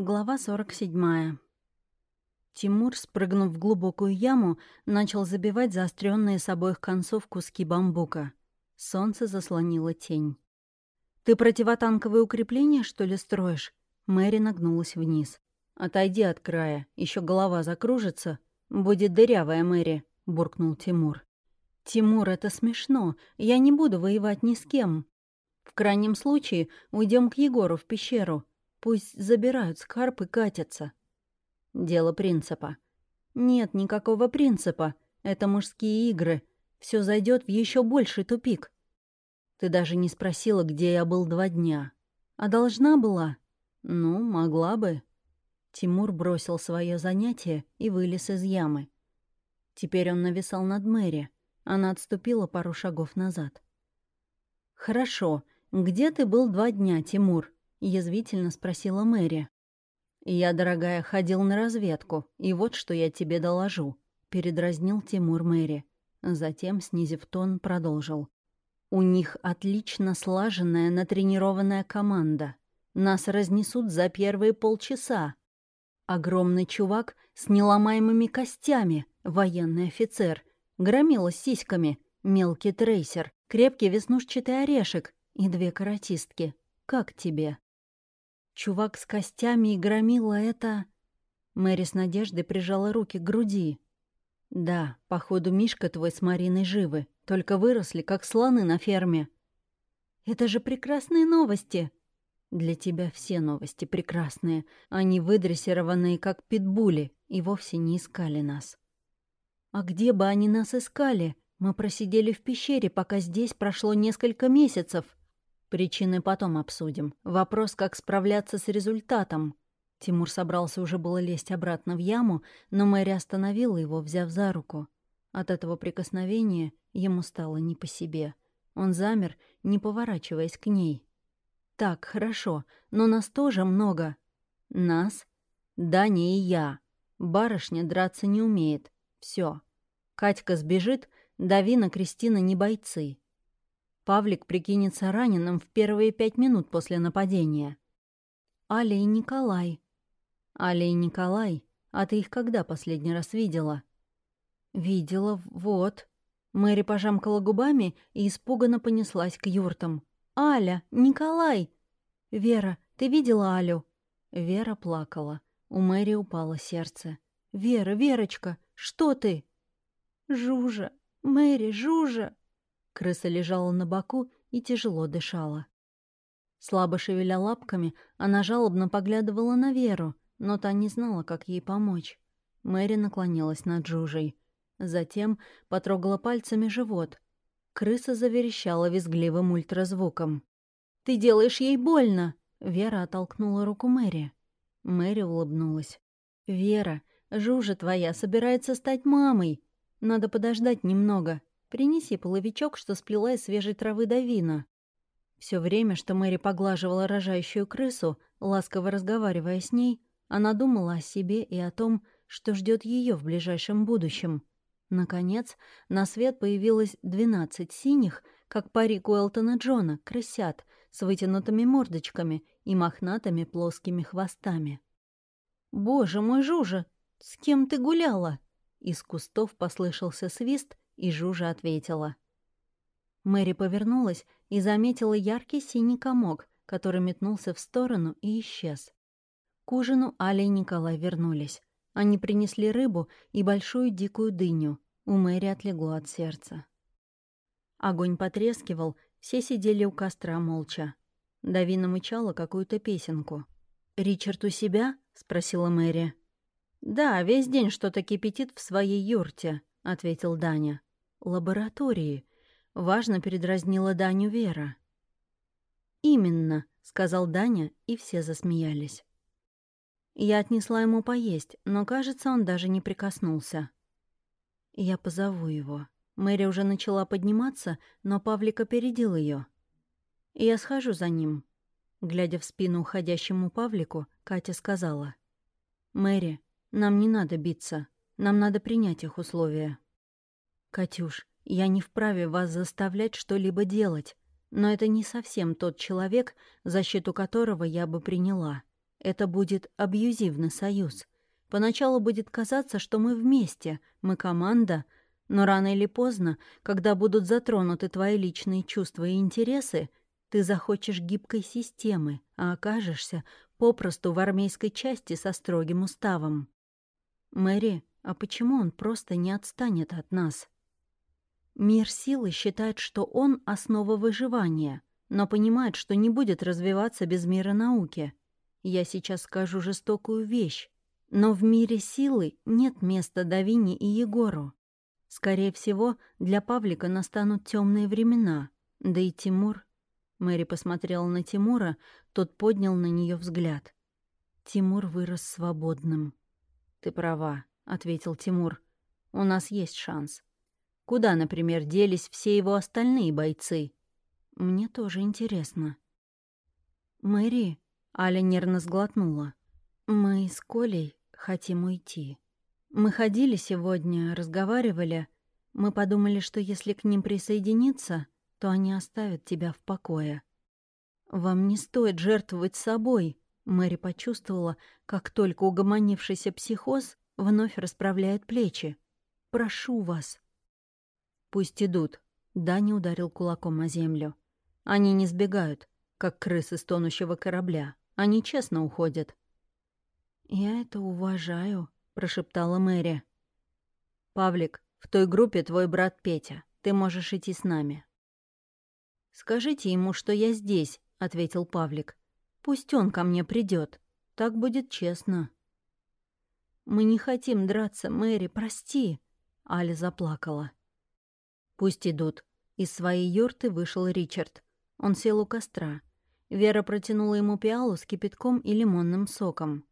Глава 47. Тимур, спрыгнув в глубокую яму, начал забивать заостренные с обоих концов куски бамбука. Солнце заслонило тень. «Ты противотанковые укрепления, что ли, строишь?» Мэри нагнулась вниз. «Отойди от края, еще голова закружится. Будет дырявая Мэри», — буркнул Тимур. «Тимур, это смешно. Я не буду воевать ни с кем. В крайнем случае уйдем к Егору в пещеру. Пусть забирают скарб и катятся. Дело принципа. Нет никакого принципа. Это мужские игры. Все зайдет в еще больший тупик. Ты даже не спросила, где я был два дня. А должна была? Ну, могла бы. Тимур бросил свое занятие и вылез из ямы. Теперь он нависал над Мэри. Она отступила пару шагов назад. «Хорошо. Где ты был два дня, Тимур?» — язвительно спросила Мэри. «Я, дорогая, ходил на разведку, и вот что я тебе доложу», — передразнил Тимур Мэри. Затем, снизив тон, продолжил. «У них отлично слаженная, натренированная команда. Нас разнесут за первые полчаса. Огромный чувак с неломаемыми костями, военный офицер, громила сиськами, мелкий трейсер, крепкий веснушчатый орешек и две каратистки. Как тебе?» Чувак с костями и громила это... Мэри с надеждой прижала руки к груди. «Да, походу, Мишка твой с Мариной живы, только выросли, как слоны на ферме». «Это же прекрасные новости!» «Для тебя все новости прекрасные. Они выдрессированные, как питбули, и вовсе не искали нас». «А где бы они нас искали? Мы просидели в пещере, пока здесь прошло несколько месяцев». Причины потом обсудим. Вопрос, как справляться с результатом. Тимур собрался уже было лезть обратно в яму, но Мэри остановила его, взяв за руку. От этого прикосновения ему стало не по себе. Он замер, не поворачиваясь к ней. «Так, хорошо, но нас тоже много». «Нас?» «Даня и я. Барышня драться не умеет. Все. Катька сбежит, Давина, Кристина не бойцы. Павлик прикинется раненым в первые пять минут после нападения. Аля и Николай. Аля и Николай, а ты их когда последний раз видела? Видела, вот. Мэри пожамкала губами и испуганно понеслась к юртам. «Аля! Николай!» «Вера, ты видела Алю?» Вера плакала. У Мэри упало сердце. «Вера, Верочка, что ты?» «Жужа! Мэри, Жужа!» Крыса лежала на боку и тяжело дышала. Слабо шевеля лапками, она жалобно поглядывала на Веру, но та не знала, как ей помочь. Мэри наклонилась над Жужей. Затем потрогала пальцами живот. Крыса заверещала визгливым ультразвуком. «Ты делаешь ей больно!» Вера оттолкнула руку Мэри. Мэри улыбнулась. «Вера, Жужа твоя собирается стать мамой. Надо подождать немного. Принеси половичок, что сплела из свежей травы до вина». Все время, что Мэри поглаживала рожающую крысу, ласково разговаривая с ней, она думала о себе и о том, что ждет ее в ближайшем будущем. Наконец, на свет появилось двенадцать синих, как парик у Элтона Джона, крысят, с вытянутыми мордочками и мохнатыми плоскими хвостами. «Боже мой, Жужа, с кем ты гуляла?» Из кустов послышался свист, и Жужа ответила. Мэри повернулась и заметила яркий синий комок, который метнулся в сторону и исчез. К ужину Аля и Николай вернулись. Они принесли рыбу и большую дикую дыню. У Мэри отлегло от сердца. Огонь потрескивал, все сидели у костра молча. Давина мычала какую-то песенку. «Ричард у себя?» — спросила Мэри. «Да, весь день что-то кипятит в своей юрте», — ответил Даня лаборатории», — важно передразнила Даню Вера. «Именно», — сказал Даня, и все засмеялись. Я отнесла ему поесть, но, кажется, он даже не прикоснулся. Я позову его. Мэри уже начала подниматься, но Павлик опередил ее. Я схожу за ним. Глядя в спину уходящему Павлику, Катя сказала. «Мэри, нам не надо биться. Нам надо принять их условия». «Катюш, я не вправе вас заставлять что-либо делать, но это не совсем тот человек, защиту которого я бы приняла. Это будет абьюзивный союз. Поначалу будет казаться, что мы вместе, мы команда, но рано или поздно, когда будут затронуты твои личные чувства и интересы, ты захочешь гибкой системы, а окажешься попросту в армейской части со строгим уставом. Мэри, а почему он просто не отстанет от нас? Мир силы считает, что он — основа выживания, но понимает, что не будет развиваться без мира науки. Я сейчас скажу жестокую вещь, но в мире силы нет места Давине и Егору. Скорее всего, для Павлика настанут темные времена, да и Тимур Мэри посмотрела на Тимура, тот поднял на нее взгляд. Тимур вырос свободным. «Ты права», — ответил Тимур. «У нас есть шанс. Куда, например, делись все его остальные бойцы?» «Мне тоже интересно». «Мэри», — Аля нервно сглотнула, — «мы с Колей хотим уйти. Мы ходили сегодня, разговаривали. Мы подумали, что если к ним присоединиться, то они оставят тебя в покое. Вам не стоит жертвовать собой. Мэри почувствовала, как только угомонившийся психоз вновь расправляет плечи. «Прошу вас». «Пусть идут», — Дани ударил кулаком о землю. «Они не сбегают, как крысы с тонущего корабля. Они честно уходят». «Я это уважаю», — прошептала Мэри. «Павлик, в той группе твой брат Петя. Ты можешь идти с нами. «Скажите ему, что я здесь», — ответил Павлик. «Пусть он ко мне придет. Так будет честно». «Мы не хотим драться, Мэри, прости», — Аля заплакала. «Пусть идут». Из своей юрты вышел Ричард. Он сел у костра. Вера протянула ему пиалу с кипятком и лимонным соком.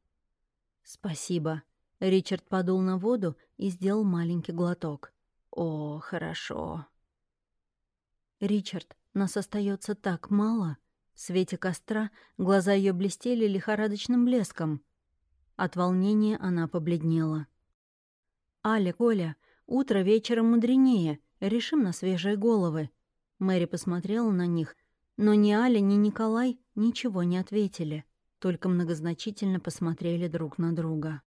«Спасибо». Ричард подул на воду и сделал маленький глоток. «О, хорошо». «Ричард, нас остается так мало. В свете костра глаза ее блестели лихорадочным блеском. От волнения она побледнела. «Аля, Коля, утро вечером мудренее. Решим на свежие головы». Мэри посмотрела на них, но ни Аля, ни Николай ничего не ответили, только многозначительно посмотрели друг на друга.